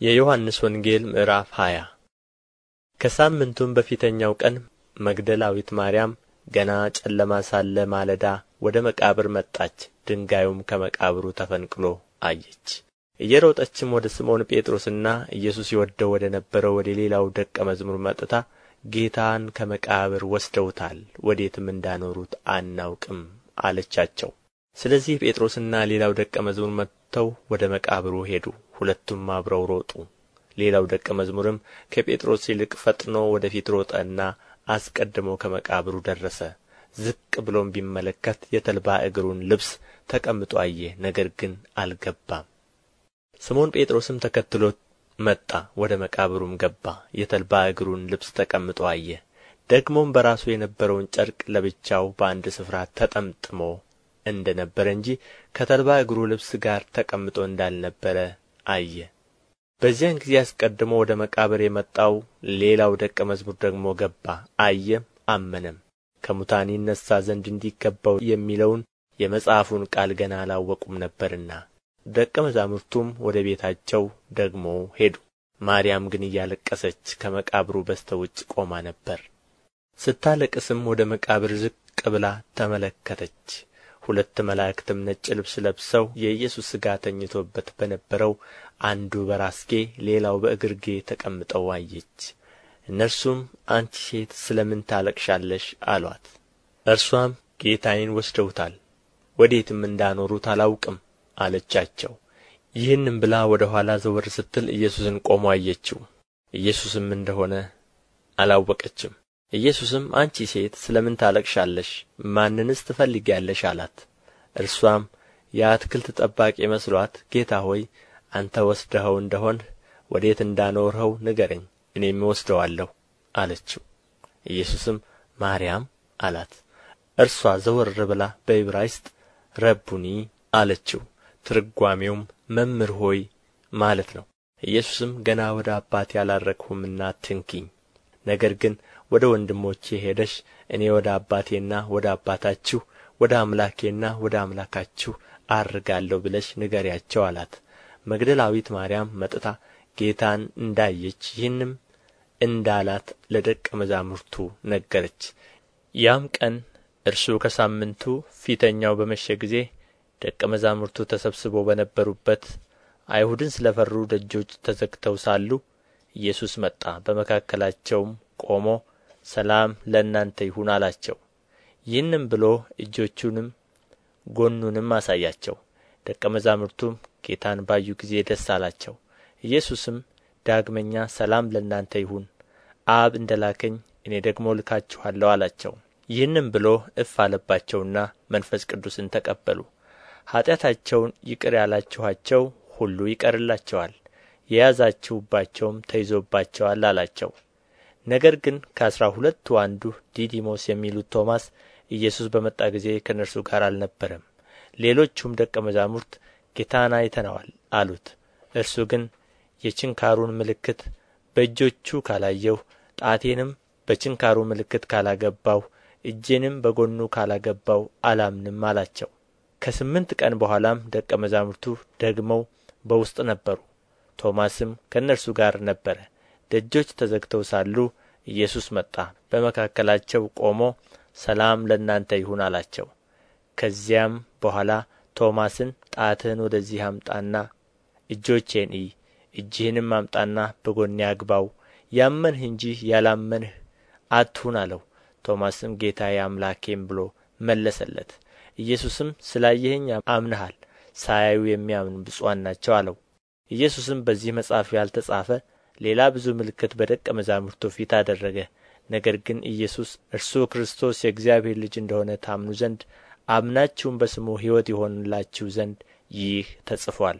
የዮሐንስ ወንጌል ምዕራፍ ሃያ ከሳምንቱም በፊተኛው ቀን መግደላዊት ማርያም ገና ጨለማ ሳለ ማለዳ ወደ መቃብር መጣች። ድንጋዩም ከመቃብሩ ተፈንቅሎ አየች። እየሮጠችም ወደ ስምዖን ጴጥሮስና ኢየሱስ ይወደው ወደ ነበረው ወደ ሌላው ደቀ መዝሙር መጥታ ጌታን ከመቃብር ወስደውታል ወዴትም እንዳኖሩት አናውቅም አለቻቸው። ስለዚህ ጴጥሮስና ሌላው ደቀ መዝሙር መጥተው ወደ መቃብሩ ሄዱ። ሁለቱም አብረው ሮጡ። ሌላው ደቀ መዝሙርም ከጴጥሮስ ይልቅ ፈጥኖ ወደ ፊት ሮጠና አስቀድሞ ከመቃብሩ ደረሰ። ዝቅ ብሎም ቢመለከት የተልባ እግሩን ልብስ ተቀምጦ አየ ነገር ግን አልገባም። ስምዖን ጴጥሮስም ተከትሎት መጣ ወደ መቃብሩም ገባ የተልባ እግሩን ልብስ ተቀምጦ አየ። ደግሞም በራሱ የነበረውን ጨርቅ ለብቻው በአንድ ስፍራ ተጠምጥሞ እንደ ነበረ እንጂ ከተልባ እግሩ ልብስ ጋር ተቀምጦ እንዳልነበረ አየ። በዚያን ጊዜ አስቀድሞ ወደ መቃብር የመጣው ሌላው ደቀ መዝሙር ደግሞ ገባ አየም አመነም። ከሙታን ይነሣ ዘንድ እንዲገባው የሚለውን የመጽሐፉን ቃል ገና አላወቁም ነበርና። ደቀ መዛሙርቱም ወደ ቤታቸው ደግሞ ሄዱ። ማርያም ግን እያለቀሰች ከመቃብሩ በስተ ውጭ ቆማ ነበር። ስታለቅስም ወደ መቃብር ዝቅ ብላ ተመለከተች ሁለት መላእክትም ነጭ ልብስ ለብሰው የኢየሱስ ሥጋ ተኝቶበት በነበረው አንዱ በራስጌ ሌላው በእግርጌ ተቀምጠው አየች። እነርሱም አንቺ ሴት ስለ ምን ታለቅሻለሽ? አሏት። እርሷም ጌታዬን ወስደውታል ወዴትም እንዳኖሩት አላውቅም አለቻቸው። ይህንም ብላ ወደ ኋላ ዘወር ስትል ኢየሱስን ቆሞ አየችው። ኢየሱስም እንደሆነ አላወቀችም ኢየሱስም አንቺ ሴት ስለ ምን ታለቅሻለሽ? ማንንስ ትፈልጊያለሽ? አላት። እርስዋም የአትክልት ጠባቂ መስሎአት ጌታ ሆይ አንተ ወስደኸው እንደ ሆንህ ወዴት እንዳኖርኸው ንገረኝ እኔም እወስደዋለሁ አለችው። ኢየሱስም ማርያም አላት። እርሷ ዘወር ብላ በዕብራይስጥ ረቡኒ አለችው ትርጓሜውም መምህር ሆይ ማለት ነው። ኢየሱስም ገና ወደ አባቴ አላረግሁምና አትንኪኝ ነገር ግን ወደ ወንድሞቼ ሄደሽ እኔ ወደ አባቴና ወደ አባታችሁ ወደ አምላኬና ወደ አምላካችሁ ዐርጋለሁ ብለሽ ንገሪያቸው አላት። መግደላዊት ማርያም መጥታ ጌታን እንዳየች ይህንም እንዳላት ለደቀ መዛሙርቱ ነገረች። ያም ቀን እርሱ ከሳምንቱ ፊተኛው በመሸ ጊዜ ደቀ መዛሙርቱ ተሰብስበው በነበሩበት አይሁድን ስለ ፈሩ ደጆች ተዘግተው ሳሉ ኢየሱስ መጣ። በመካከላቸውም ቆሞ ሰላም ለእናንተ ይሁን አላቸው። ይህንም ብሎ እጆቹንም ጎኑንም አሳያቸው። ደቀ መዛሙርቱም ጌታን ባዩ ጊዜ ደስ አላቸው። ኢየሱስም ዳግመኛ ሰላም ለእናንተ ይሁን አብ እንደ ላከኝ እኔ ደግሞ ልካችኋለሁ አላቸው። ይህንም ብሎ እፍ አለባቸውና መንፈስ ቅዱስን ተቀበሉ። ኃጢአታቸውን ይቅር ያላችኋቸው ሁሉ ይቀርላቸዋል የያዛችሁባቸውም ተይዞባቸዋል አላቸው። ነገር ግን ከአሥራ ሁለቱ አንዱ ዲዲሞስ የሚሉት ቶማስ ኢየሱስ በመጣ ጊዜ ከእነርሱ ጋር አልነበረም። ሌሎቹም ደቀ መዛሙርት ጌታን አይተነዋል አሉት። እርሱ ግን የችንካሩን ምልክት በእጆቹ ካላየሁ ጣቴንም በችንካሩ ምልክት ካላገባሁ እጄንም በጎኑ ካላገባሁ አላምንም አላቸው። ከስምንት ቀን በኋላም ደቀ መዛሙርቱ ደግመው በውስጥ ነበሩ ቶማስም ከእነርሱ ጋር ነበረ። ደጆች ተዘግተው ሳሉ ኢየሱስ መጣ በመካከላቸው ቆሞ ሰላም ለእናንተ ይሁን አላቸው። ከዚያም በኋላ ቶማስን ጣትህን ወደዚህ አምጣና እጆቼን እይ እጅህንም አምጣና በጎኔ አግባው ያመንህ እንጂ ያላመንህ አትሁን አለው። ቶማስም ጌታዬ አምላኬም ብሎ መለሰለት። ኢየሱስም ስላየኸኝ አምነሃል ሳያዩ የሚያምኑ ብፁዓን ናቸው አለው ኢየሱስም በዚህ መጽሐፍ ያልተጻፈ ሌላ ብዙ ምልክት በደቀ መዛሙርቱ ፊት አደረገ። ነገር ግን ኢየሱስ እርሱ ክርስቶስ የእግዚአብሔር ልጅ እንደሆነ ታምኑ ዘንድ አምናችሁም በስሙ ሕይወት ይሆንላችሁ ዘንድ ይህ ተጽፎአል